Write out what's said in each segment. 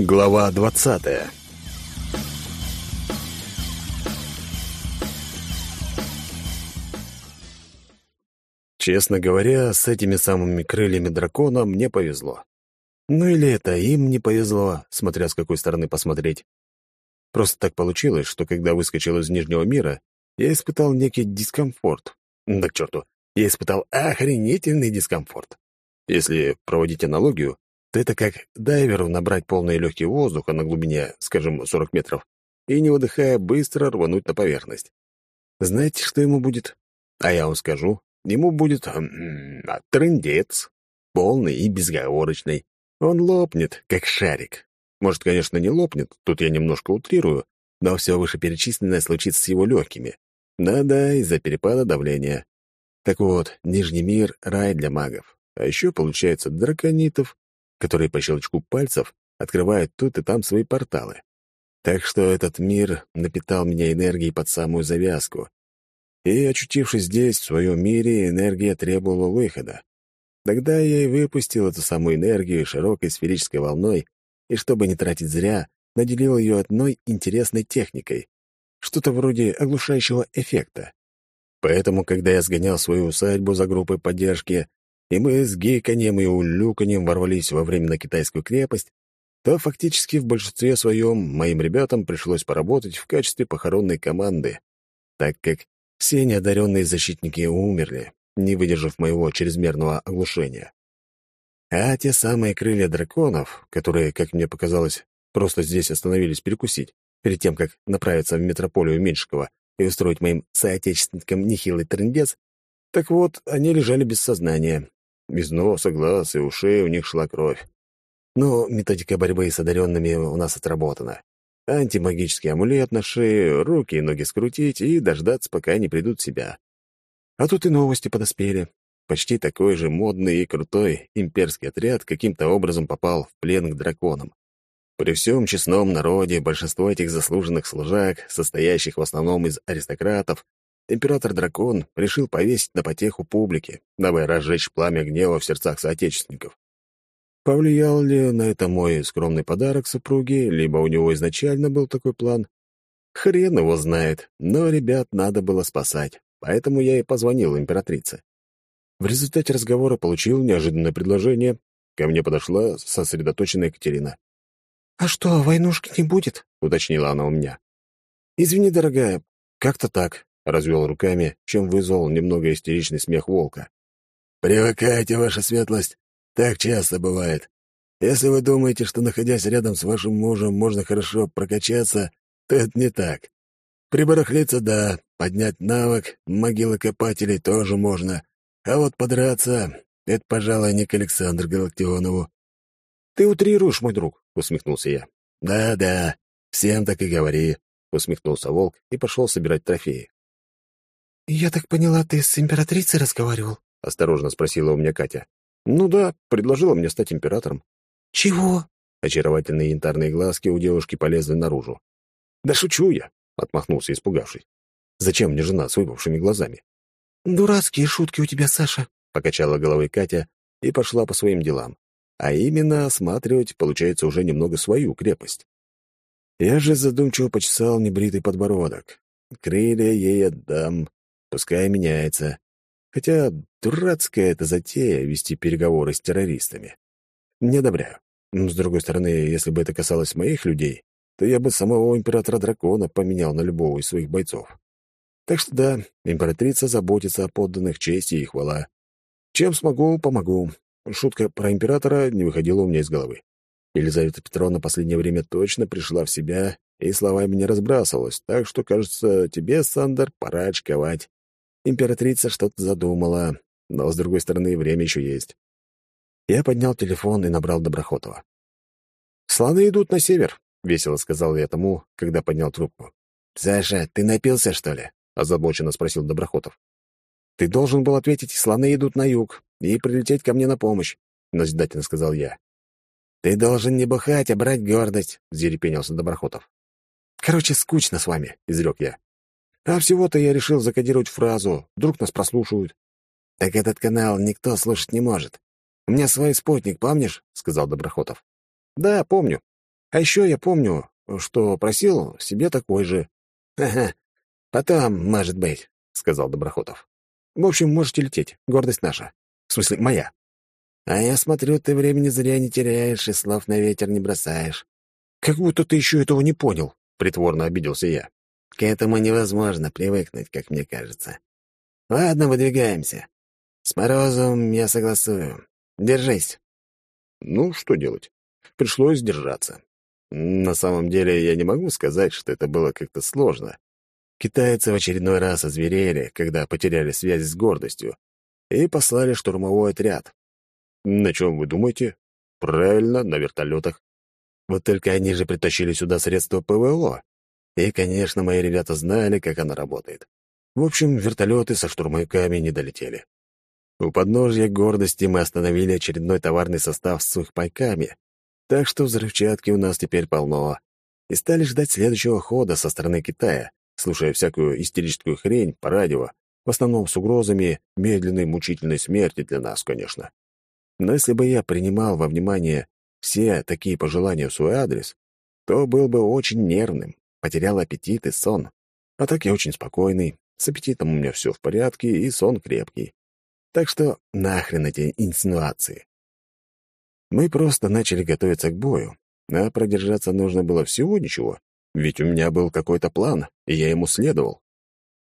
Глава двадцатая Честно говоря, с этими самыми крыльями дракона мне повезло. Ну или это им не повезло, смотря с какой стороны посмотреть. Просто так получилось, что когда выскочил из Нижнего мира, я испытал некий дискомфорт. Да к черту, я испытал охренительный дискомфорт. Если проводить аналогию, это как дайверу набрать полные легкие воздуха на глубине, скажем, 40 метров, и, не выдыхая, быстро рвануть на поверхность. Знаете, что ему будет? А я вам скажу. Ему будет м -м, трындец, полный и безговорочный. Он лопнет, как шарик. Может, конечно, не лопнет, тут я немножко утрирую, но все вышеперечисленное случится с его легкими. Да-да, из-за перепада давления. Так вот, Нижний мир — рай для магов. А еще, получается, драконитов, которые по щелчку пальцев открывают тут и там свои порталы. Так что этот мир напитал меня энергией под самую завязку. И, очутившись здесь, в своем мире, энергия требовала выхода. Тогда я и выпустил эту самую энергию широкой сферической волной, и, чтобы не тратить зря, наделил ее одной интересной техникой. Что-то вроде оглушающего эффекта. Поэтому, когда я сгонял свою усадьбу за группой поддержки, и мы с гейканьем и улюканьем ворвались во временно китайскую крепость, то фактически в большинстве своем моим ребятам пришлось поработать в качестве похоронной команды, так как все неодаренные защитники умерли, не выдержав моего чрезмерного оглушения. А те самые крылья драконов, которые, как мне показалось, просто здесь остановились перекусить, перед тем, как направиться в метрополию Меньшикова и устроить моим соотечественникам нехилый трындец, так вот, они лежали без сознания. Без носа, глаз и ушей у них шла кровь. Но методика борьбы с одаренными у нас отработана. Антимагический амулет на шее, руки и ноги скрутить и дождаться, пока они придут в себя. А тут и новости подоспели. Почти такой же модный и крутой имперский отряд каким-то образом попал в плен к драконам. При всем честном народе большинство этих заслуженных служак, состоящих в основном из аристократов, император-дракон решил повесить на потеху публики, дабы разжечь пламя гнева в сердцах соотечественников. Повлиял ли на это мой скромный подарок супруге, либо у него изначально был такой план? Хрен его знает, но ребят надо было спасать, поэтому я и позвонил императрице. В результате разговора получил неожиданное предложение. Ко мне подошла сосредоточенная Екатерина. «А что, войнушки не будет?» — уточнила она у меня. «Извини, дорогая, как-то так развел руками, чем вызвал немного истеричный смех волка. «Привыкайте, ваша светлость. Так часто бывает. Если вы думаете, что, находясь рядом с вашим мужем, можно хорошо прокачаться, то это не так. Прибарахлиться — да, поднять навык, могилы копателей тоже можно. А вот подраться — это, пожалуй, не к Александру Галактионову». «Ты утрируешь, мой друг», — усмехнулся я. «Да-да, всем так и говори», — усмехнулся волк и пошел собирать трофеи. «Я так поняла, ты с императрицей разговаривал?» — осторожно спросила у меня Катя. «Ну да, предложила мне стать императором». «Чего?» Очаровательные янтарные глазки у девушки полезли наружу. «Да шучу я!» — отмахнулся, испугавшись. «Зачем мне жена с выпавшими глазами?» «Дурацкие шутки у тебя, Саша!» — покачала головой Катя и пошла по своим делам. А именно осматривать, получается, уже немного свою крепость. Я же задумчиво почесал небритый подбородок. Крылья ей отдам, Пускай меняется. Хотя дурацкая эта затея вести переговоры с террористами. Не одобряю. Но, с другой стороны, если бы это касалось моих людей, то я бы самого императора-дракона поменял на любого из своих бойцов. Так что да, императрица заботится о подданных чести и хвала. Чем смогу, помогу. Шутка про императора не выходила у меня из головы. Елизавета Петровна последнее время точно пришла в себя и словами не разбрасывалась, так что, кажется, тебе, Сандер, пора очковать. Императрица что-то задумала, но, с другой стороны, время еще есть. Я поднял телефон и набрал Доброхотова. «Слоны идут на север», — весело сказал я тому, когда поднял трубку. «Саша, ты напился, что ли?» — озабоченно спросил Доброхотов. «Ты должен был ответить, слоны идут на юг, и прилететь ко мне на помощь», — назидательно сказал я. «Ты должен не бухать, а брать гордость», — зерепенился Доброхотов. «Короче, скучно с вами», — изрек я. А всего-то я решил закодировать фразу. Вдруг нас прослушают. «Так этот канал никто слушать не может. У меня свой спутник, помнишь?» — сказал Доброхотов. «Да, помню. А еще я помню, что просил себе такой же. Ага, потом, может быть, сказал Доброхотов. В общем, можете лететь. Гордость наша. В смысле, моя. А я смотрю, ты времени зря не теряешь и слов на ветер не бросаешь. Как будто ты еще этого не понял, притворно обиделся я. К этому невозможно привыкнуть, как мне кажется. Ладно, выдвигаемся. С Морозовым я согласую. Держись. Ну, что делать? Пришлось держаться. На самом деле, я не могу сказать, что это было как-то сложно. Китайцы в очередной раз озверели, когда потеряли связь с гордостью, и послали штурмовой отряд. На чем вы думаете? Правильно, на вертолетах. Вот только они же притащили сюда средства ПВО. И, конечно, мои ребята знали, как оно работает. В общем, вертолеты со штурмовиками не долетели. У подножья гордости мы остановили очередной товарный состав с сухпайками, так что взрывчатки у нас теперь полно. И стали ждать следующего хода со стороны Китая, слушая всякую истерическую хрень по радио, в основном с угрозами медленной мучительной смерти для нас, конечно. Но если бы я принимал во внимание все такие пожелания в свой адрес, то был бы очень нервным, потерял аппетит и сон. А так я очень спокойный, с аппетитом у меня все в порядке и сон крепкий. Так что нахрен эти инсинуации. Мы просто начали готовиться к бою, а продержаться нужно было всего ничего, ведь у меня был какой-то план, и я ему следовал.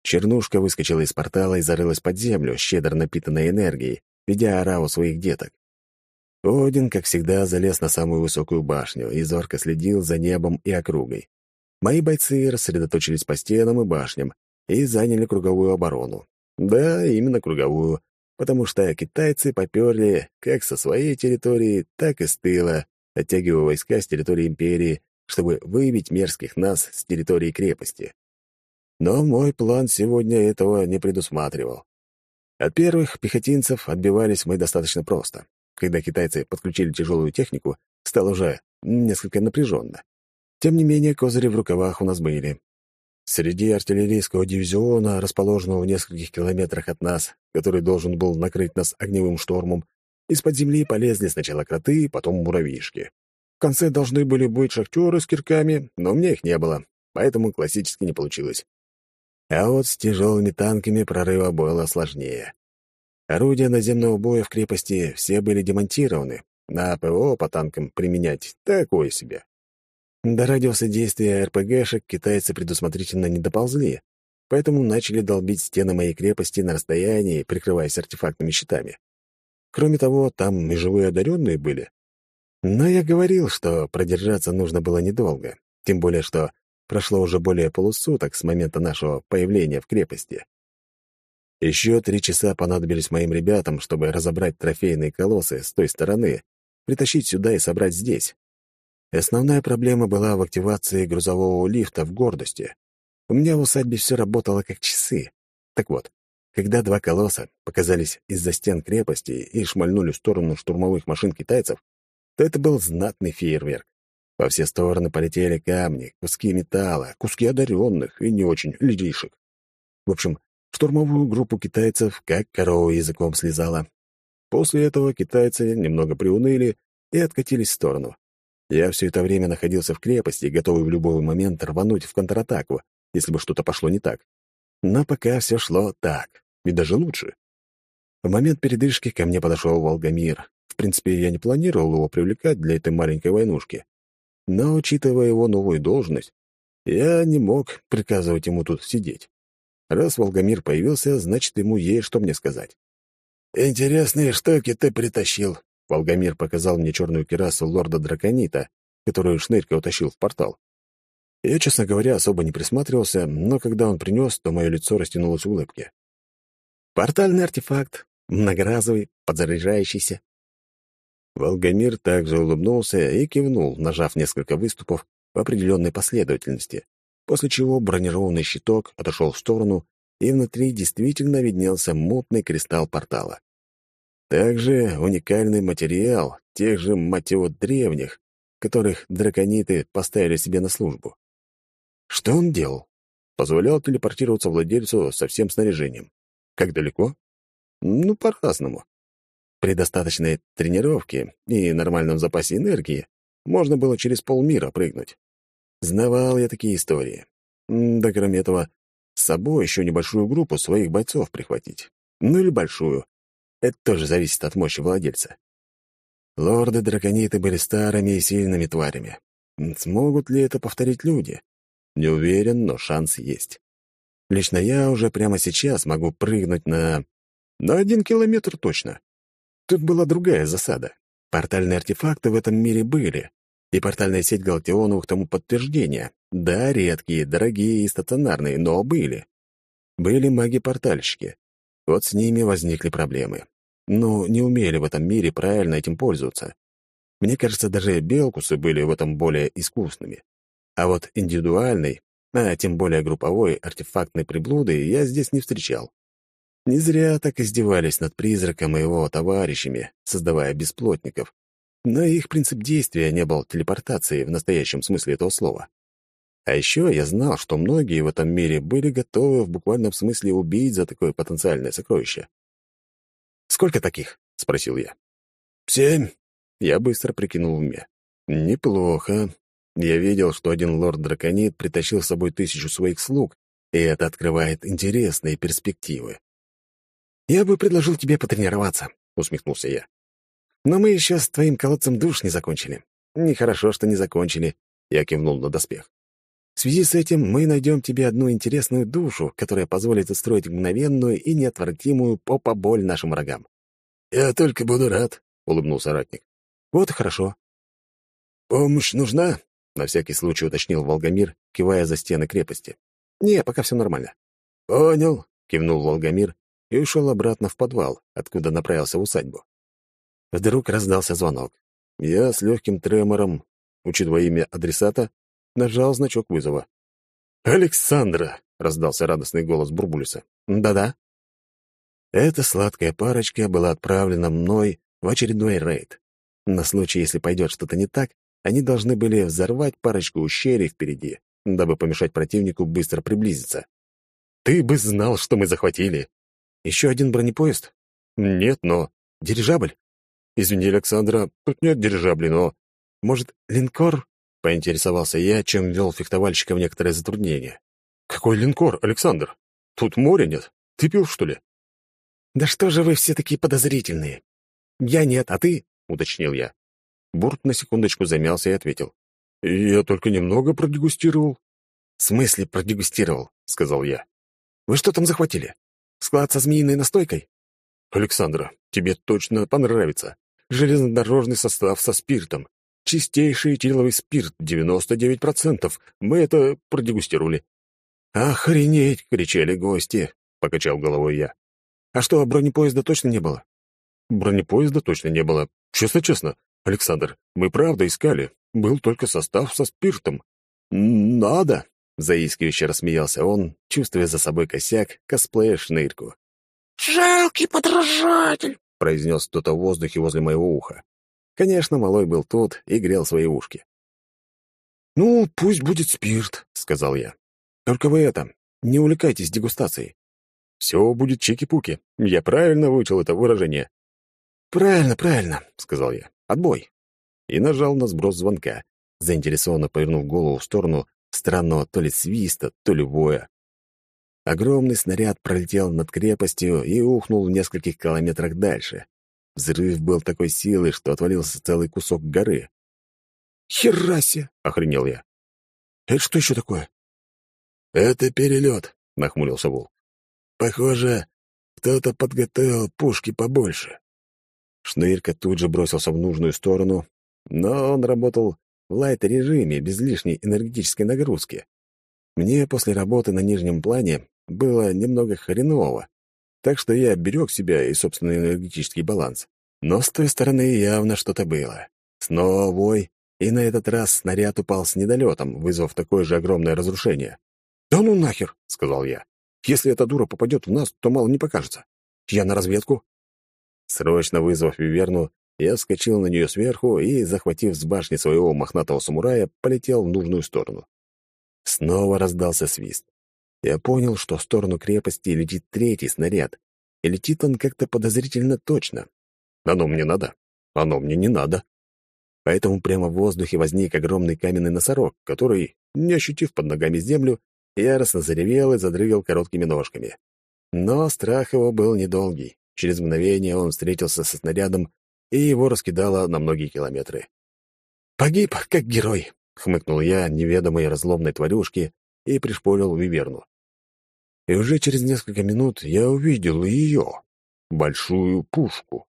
Чернушка выскочила из портала и зарылась под землю, щедро напитанной энергией, ведя ораву своих деток. Один, как всегда, залез на самую высокую башню и зорко следил за небом и округой. Мои бойцы рассредоточились по стенам и башням и заняли круговую оборону. Да, именно круговую, потому что китайцы поперли как со своей территории, так и с тыла, оттягивая войска с территории империи, чтобы выявить мерзких нас с территории крепости. Но мой план сегодня этого не предусматривал. От первых пехотинцев отбивались мы достаточно просто. Когда китайцы подключили тяжелую технику, стало уже несколько напряженно. Тем не менее, козыри в рукавах у нас были. Среди артиллерийского дивизиона, расположенного в нескольких километрах от нас, который должен был накрыть нас огневым штормом, из-под земли полезли сначала кроты, потом муравьишки. В конце должны были быть шахтеры с кирками, но у меня их не было, поэтому классически не получилось. А вот с тяжелыми танками прорыва было сложнее. Орудия наземного боя в крепости все были демонтированы, на ПВО по танкам применять такое себе. До радиуса действия РПГшек китайцы предусмотрительно не доползли, поэтому начали долбить стены моей крепости на расстоянии, прикрываясь артефактными щитами. Кроме того, там и живые одаренные были. Но я говорил, что продержаться нужно было недолго, тем более что Прошло уже более полусуток с момента нашего появления в крепости. Еще три часа понадобились моим ребятам, чтобы разобрать трофейные колоссы с той стороны, притащить сюда и собрать здесь. Основная проблема была в активации грузового лифта в гордости. У меня в усадьбе все работало как часы. Так вот, когда два колосса показались из-за стен крепости и шмальнули в сторону штурмовых машин китайцев, то это был знатный фейерверк. Во все стороны полетели камни, куски металла, куски одаренных и не очень людишек. В общем, штурмовую группу китайцев как корова языком слезала. После этого китайцы немного приуныли и откатились в сторону. Я все это время находился в крепости, готовый в любой момент рвануть в контратаку, если бы что-то пошло не так. Но пока все шло так, и даже лучше. В момент передышки ко мне подошел Волгомир. В принципе, я не планировал его привлекать для этой маленькой войнушки. Но, учитывая его новую должность, я не мог приказывать ему тут сидеть. Раз Волгомир появился, значит, ему есть что мне сказать. «Интересные штуки ты притащил», — Волгомир показал мне черную кирасу лорда Драконита, которую Шнырька утащил в портал. Я, честно говоря, особо не присматривался, но когда он принес, то мое лицо растянулось в улыбке. «Портальный артефакт, многоразовый, подзаряжающийся. Волгомир также улыбнулся и кивнул, нажав несколько выступов в определенной последовательности, после чего бронированный щиток отошел в сторону, и внутри действительно виднелся мутный кристалл портала. Также уникальный материал тех же, мать древних, которых дракониты поставили себе на службу. Что он делал? Позволял телепортироваться владельцу со всем снаряжением. Как далеко? Ну, по-разному. При достаточной тренировке и нормальном запасе энергии можно было через полмира прыгнуть. Знавал я такие истории. Да кроме этого, с собой еще небольшую группу своих бойцов прихватить. Ну или большую. Это тоже зависит от мощи владельца. Лорды-дракониты были старыми и сильными тварями. Смогут ли это повторить люди? Не уверен, но шанс есть. Лично я уже прямо сейчас могу прыгнуть на... На один километр точно. Тут была другая засада. Портальные артефакты в этом мире были, и портальная сеть Галактионовых тому подтверждение. Да, редкие, дорогие и стационарные, но были. Были маги-портальщики. Вот с ними возникли проблемы. Ну, не умели в этом мире правильно этим пользоваться. Мне кажется, даже белкусы были в этом более искусными. А вот индивидуальной, а тем более групповой артефактной приблуды я здесь не встречал. Не зря так издевались над призраком и его товарищами, создавая бесплотников. Но их принцип действия не был телепортацией в настоящем смысле этого слова. А еще я знал, что многие в этом мире были готовы в буквальном смысле убить за такое потенциальное сокровище. «Сколько таких?» — спросил я. «Семь». Я быстро прикинул в уме. «Неплохо. Я видел, что один лорд-драконит притащил с собой тысячу своих слуг, и это открывает интересные перспективы». «Я бы предложил тебе потренироваться», — усмехнулся я. «Но мы еще с твоим колодцем душ не закончили. Нехорошо, что не закончили», — я кивнул на доспех. В связи с этим мы найдем тебе одну интересную душу, которая позволит устроить мгновенную и неотвратимую попа-боль нашим врагам. «Я только буду рад», — улыбнулся ратник. «Вот и хорошо». «Помощь нужна?» — на всякий случай уточнил Волгомир, кивая за стены крепости. «Не, пока все нормально». «Понял», — кивнул Волгомир и ушел обратно в подвал, откуда направился в усадьбу. Вдруг раздался звонок. Я с легким тремором, учитывая имя адресата, нажал значок вызова. «Александра!» — раздался радостный голос Бурбулиса. «Да-да». Эта сладкая парочка была отправлена мной в очередной рейд. На случай, если пойдет что-то не так, они должны были взорвать парочку ущелий впереди, дабы помешать противнику быстро приблизиться. «Ты бы знал, что мы захватили!» «Еще один бронепоезд?» «Нет, но...» «Дирижабль?» «Извини, Александра, тут нет дирижабля, но...» «Может, линкор?» Поинтересовался я, чем вел фехтовальщика в некоторое затруднение. «Какой линкор, Александр? Тут моря нет. Ты пил, что ли?» «Да что же вы все такие подозрительные?» «Я нет, а ты?» — уточнил я. Бурт на секундочку замялся и ответил. «Я только немного продегустировал». «В смысле продегустировал?» — сказал я. «Вы что там захватили? Склад со змеиной настойкой?» «Александра, тебе точно понравится. Железнодорожный состав со спиртом. Чистейший этиловый спирт, 99%. Мы это продегустировали. «Охренеть!» — кричали гости, — покачал головой я. «А что, бронепоезда точно не было?» «Бронепоезда точно не было. Честно-честно, Александр, мы правда искали. Был только состав со спиртом». «Надо!» — заискивающе рассмеялся он, чувствуя за собой косяк, косплея шнырьку. «Жалкий подражатель!» — произнес кто-то в воздухе возле моего уха. Конечно, малой был тут и грел свои ушки. «Ну, пусть будет спирт», — сказал я. «Только вы это, не увлекайтесь дегустацией. Все будет чики-пуки. Я правильно выучил это выражение». «Правильно, правильно», — сказал я. «Отбой». И нажал на сброс звонка, заинтересованно повернув голову в сторону странного то ли свиста, то ли воя. Огромный снаряд пролетел над крепостью и ухнул в нескольких километрах дальше. Взрыв был такой силы, что отвалился целый кусок горы. «Херасе!» — охренел я. «Это что еще такое?» «Это перелет», — нахмурился Волк. «Похоже, кто-то подготовил пушки побольше». Шнырька тут же бросился в нужную сторону, но он работал в лайт-режиме, без лишней энергетической нагрузки. Мне после работы на нижнем плане было немного хреново, так что я берег себя и собственный энергетический баланс. Но с той стороны явно что-то было. Снова вой, и на этот раз снаряд упал с недолетом, вызвав такое же огромное разрушение. «Да ну нахер!» — сказал я. «Если эта дура попадет в нас, то мало не покажется. Я на разведку». Срочно вызвав Виверну, я вскочил на нее сверху и, захватив с башни своего мохнатого самурая, полетел в нужную сторону. Снова раздался свист я понял, что в сторону крепости летит третий снаряд, и летит он как-то подозрительно точно. Оно мне надо, оно мне не надо. Поэтому прямо в воздухе возник огромный каменный носорог, который, не ощутив под ногами землю, яростно заревел и задрыгал короткими ножками. Но страх его был недолгий. Через мгновение он встретился со снарядом, и его раскидало на многие километры. «Погиб, как герой!» — хмыкнул я неведомой разломной тварюшке и пришпорил виверну. И уже через несколько минут я увидел ее, большую пушку.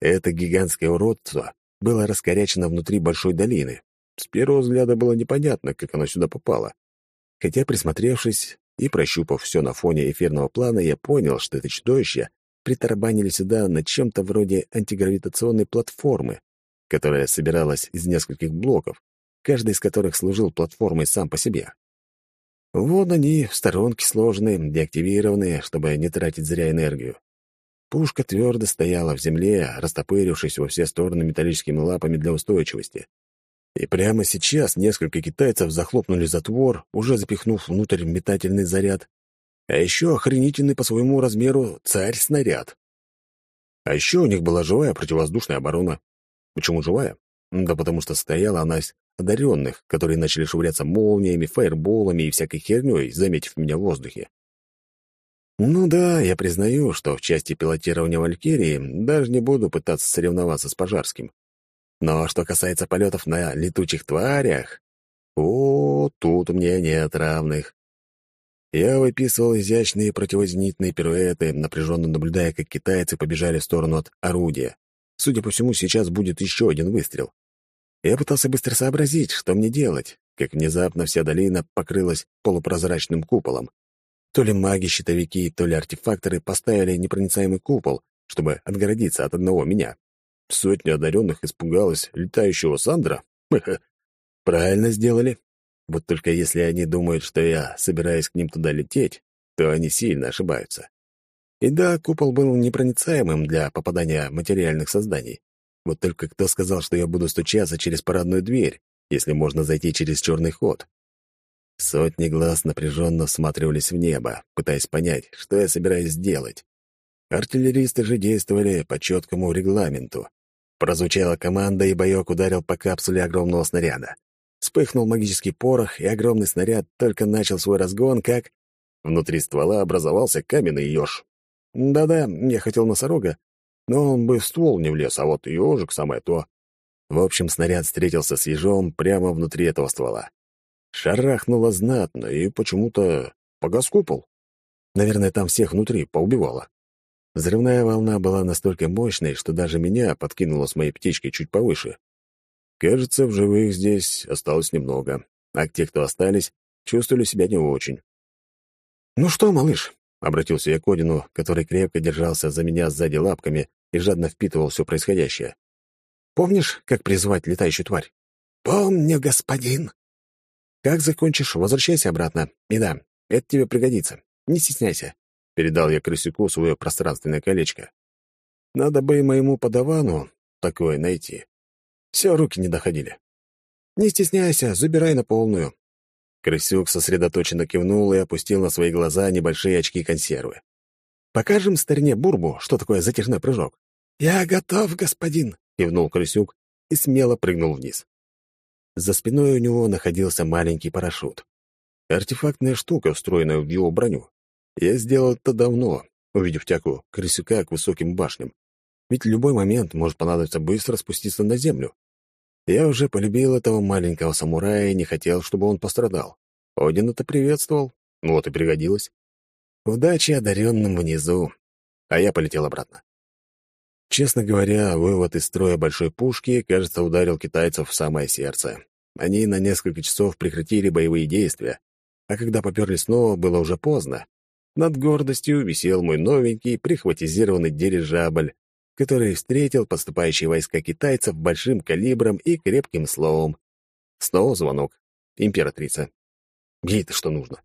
Это гигантское уродство было раскорячено внутри большой долины. С первого взгляда было непонятно, как оно сюда попало. Хотя, присмотревшись и прощупав все на фоне эфирного плана, я понял, что это чудовище притарабанили сюда на чем-то вроде антигравитационной платформы, которая собиралась из нескольких блоков, каждый из которых служил платформой сам по себе. Вот они, в сторонке сложные, деактивированные, чтобы не тратить зря энергию. Пушка твердо стояла в земле, растопырившись во все стороны металлическими лапами для устойчивости. И прямо сейчас несколько китайцев захлопнули затвор, уже запихнув внутрь метательный заряд, а еще охренительный по своему размеру царь-снаряд. А еще у них была живая противовоздушная оборона. Почему живая? Да потому что стояла она одаренных, которые начали швыряться молниями, фаерболами и всякой херней, заметив меня в воздухе. Ну да, я признаю, что в части пилотирования Валькирии даже не буду пытаться соревноваться с Пожарским. Но что касается полетов на летучих тварях, о, тут мне нет равных. Я выписывал изящные противозенитные пируэты, напряженно наблюдая, как китайцы побежали в сторону от орудия. Судя по всему, сейчас будет еще один выстрел. Я пытался быстро сообразить, что мне делать, как внезапно вся долина покрылась полупрозрачным куполом. То ли маги-щитовики, то ли артефакторы поставили непроницаемый купол, чтобы отгородиться от одного меня. Сотня одаренных испугалась летающего Сандра. Правильно сделали. Вот только если они думают, что я собираюсь к ним туда лететь, то они сильно ошибаются. И да, купол был непроницаемым для попадания материальных созданий. Вот только кто сказал, что я буду стучаться через парадную дверь, если можно зайти через черный ход? Сотни глаз напряженно всматривались в небо, пытаясь понять, что я собираюсь сделать. Артиллеристы же действовали по четкому регламенту. Прозвучала команда, и боек ударил по капсуле огромного снаряда. Вспыхнул магический порох, и огромный снаряд только начал свой разгон, как... Внутри ствола образовался каменный еж. Да-да, я хотел носорога, но он бы в ствол не влез, а вот ежик самое то. В общем, снаряд встретился с ежом прямо внутри этого ствола. Шарахнуло знатно и почему-то погас купол. Наверное, там всех внутри поубивало. Взрывная волна была настолько мощной, что даже меня подкинуло с моей птички чуть повыше. Кажется, в живых здесь осталось немного, а те, кто остались, чувствовали себя не очень. «Ну что, малыш?» — обратился я к Одину, который крепко держался за меня сзади лапками и жадно впитывал все происходящее. «Помнишь, как призвать летающую тварь?» «Помню, господин», как закончишь, возвращайся обратно. И да, это тебе пригодится. Не стесняйся. Передал я крысюку свое пространственное колечко. Надо бы и моему подавану такое найти. Все, руки не доходили. Не стесняйся, забирай на полную. Крысюк сосредоточенно кивнул и опустил на свои глаза небольшие очки консервы. «Покажем старине Бурбу, что такое затяжной прыжок». «Я готов, господин», — кивнул Крысюк и смело прыгнул вниз. За спиной у него находился маленький парашют. Артефактная штука, встроенная в его броню. Я сделал это давно, увидев тяку крысюка к высоким башням. Ведь любой момент может понадобиться быстро спуститься на землю. Я уже полюбил этого маленького самурая и не хотел, чтобы он пострадал. Один это приветствовал, вот и пригодилось. Удачи одаренным внизу. А я полетел обратно. Честно говоря, вывод из строя большой пушки, кажется, ударил китайцев в самое сердце. Они на несколько часов прекратили боевые действия, а когда поперли снова, было уже поздно. Над гордостью висел мой новенький прихватизированный дирижабль, который встретил поступающие войска китайцев большим калибром и крепким словом. Снова звонок. Императрица. Ей-то что нужно?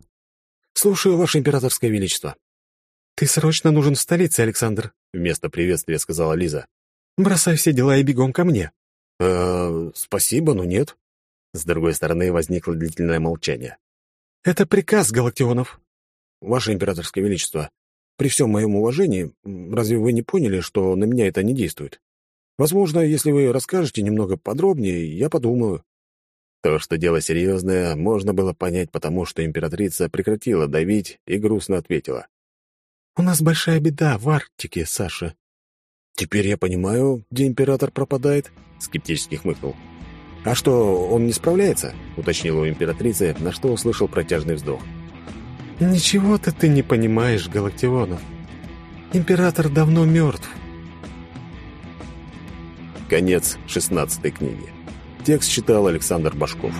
«Слушаю, Ваше Императорское Величество». «Ты срочно нужен в столице, Александр», — вместо приветствия сказала Лиза. «Бросай все дела и бегом ко мне». «Э, спасибо, но нет». С другой стороны возникло длительное молчание. «Это приказ, Галактионов». «Ваше императорское величество, при всем моем уважении, разве вы не поняли, что на меня это не действует?» Возможно, если вы расскажете немного подробнее, я подумаю». То, что дело серьезное, можно было понять потому, что императрица прекратила давить и грустно ответила. «У нас большая беда в Арктике, Саша». «Теперь я понимаю, где император пропадает», — скептически хмыкнул. «А что, он не справляется?» — уточнила у императрицы, на что услышал протяжный вздох. «Ничего-то ты не понимаешь, Галактионов. Император давно мертв». Конец шестнадцатой книги. Текст читал Александр Башков.